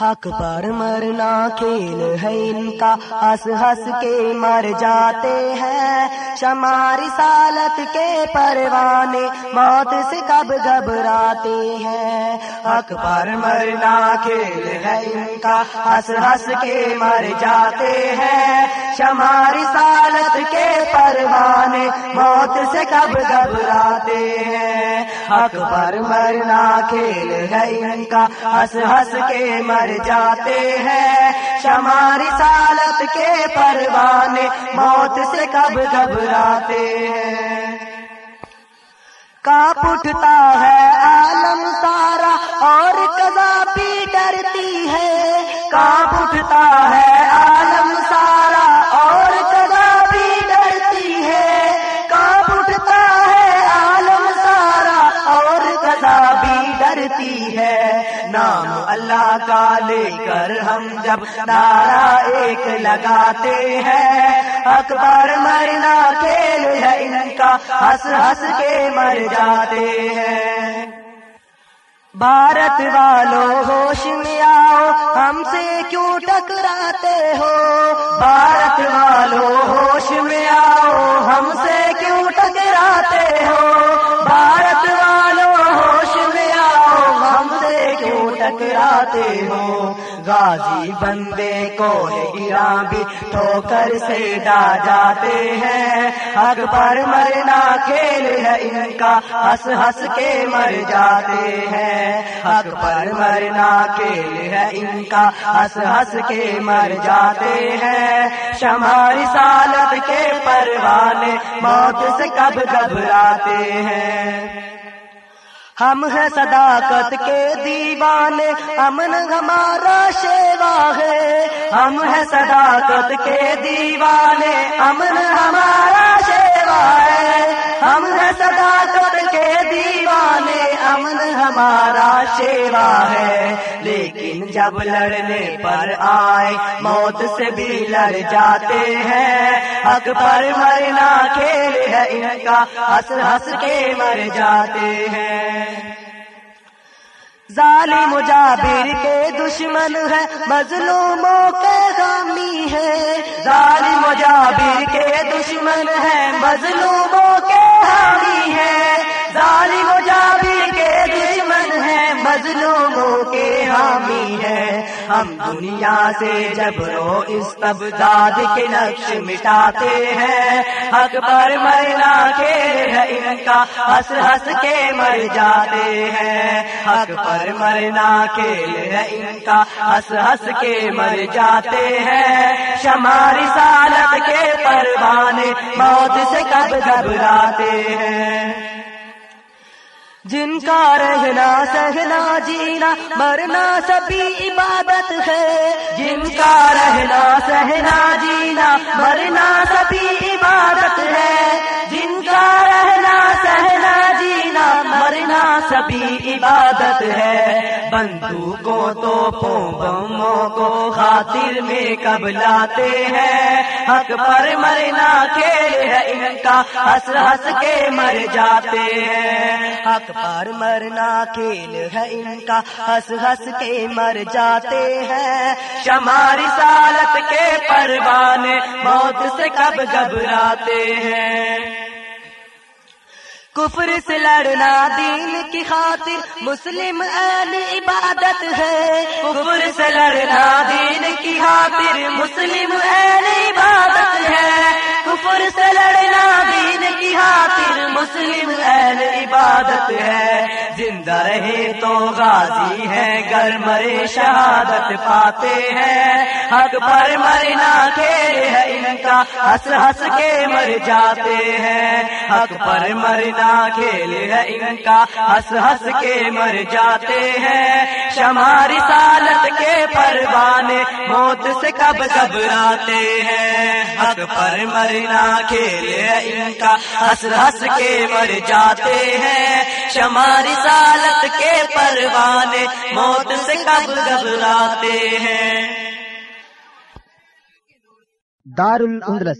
حق پر مرنا کھیل ہے ان کا، ہنس ہنس کے مر جاتے ہیں۔ شماری سالت کے پروانے موت سے کب گھبراتے ہیں۔ حق پر مرنا کھیل ہے ان کا، ہنس ہنس کے مر جاتے ہیں۔ شماری سالت کے پروانے موت سے کب گھبراتے ہیں۔ حق پر مرنا کھیل ہے ان کا، ہنس ہنس کے مر جاتے ہیں۔ شماری سالت کے پروانے موت سے کب گھبراتے ہیں۔ کاپ اٹھتا ہے عالم سارا اور کذا بھی ڈرتی ہے۔ کاپ اٹھتا ہے اللہ کا لے کر ہم جب نارا ایک لگاتے ہیں، اکبر مرنا کھیل ہے ان کا، ہنس ہنس کے مر جاتے ہیں۔ بھارت والوں ہوش میں آؤ، ہم سے کیوں ٹکراتے ہو؟ بھارت والوں ٹکراتے ہو غازی بندے کو گرا بھی ٹھوکر سے ڈا جاتے ہیں۔ حق پر مرنا کھیل ہے ان کا، ہنس ہنس کے مر جاتے ہیں۔ حق پر مرنا کھیل ہے ان کا، ہنس ہنس کے مر جاتے ہیں۔ شماری سالت کے پروانے موت سے کب گھبراتے ہیں۔ ہم ہیں صداقت کے دیوانے، امن ہمارا شیوا ہے۔ ہم ہیں صداقت کے دیوانے، امن ہمارا شیوا ہے۔ ہم ہیں صداقت کے دیوانے، امن ہمارا شیوا ہے۔ لیکن جب لڑنے پر آئے، موت سے بھی لڑ جاتے ہیں۔ حق پر مرنا کھیل ہے ان کا، ہنس ہنس کے مر جاتے ہیں۔ ظالم جابر کے دشمن ہے، مظلوموں کے غامی ہے۔ ظالم جابر کے دشمن ہے، مظلوموں کے حامی ہے۔ ظالم ہے مظلوموں کے حامی ہے ہم دنیا سے جب رو استبداد کے نقش مٹاتے ہیں حق پر مرنا کھیل ہے ان کا ہنس ہنس کے مر جاتے ہیں۔ حق پر مرنا کھیل ہے ان کا ہنس ہنس کے مر جاتے ہیں، شماری سالت کے پروانے موت سے کب گھبراتے ہیں۔ جن کا رہنا سہنا جینا مرنا سبھی عبادت ہے۔ جن کا رہنا سہنا جینا مرنا سبھی عبادت ہے۔ مرنا سبھی عبادت ہے۔ بندوقوں تو بموں کو خاطر میں کب لاتے ہیں۔ حق پر مرنا کھیل ہے، ان کا ہنس ہنس کے مر جاتے ہیں۔ حق پر مرنا کھیل ہے، ان کا ہنس ہنس کے مر جاتے ہیں۔ شماری سالت کے پروانے موت سے کب گھبراتے ہیں۔ کفر سے لڑنا دین کی خاطر مسلم اہل عبادت ہے۔ کفر سے لڑنا دین کی خاطر مسلم اہل عبادت ہے۔ کفر سے لڑنا مسلم این عبادت ہے۔ زندہ رہے تو غازی ہے گر مرے شہادت پاتے ہیں۔ حق پر مرنا کھیل ہے، ان کا ہنس ہنس کے مر جاتے ہیں۔ حق پر مرنا کھیل ہے، ان کا ہنس ہنس کے مر جاتے ہیں۔ شماری سالت کے پروانے موت سے کب گھبراتے ہیں۔ حق پر مرنا کھیل ہے، ان کا ہنس ہنس کے مر جاتے ہیں۔ شماری سالت کے پروانے موت سے کب گھبراتے ہیں۔ دار الاندلس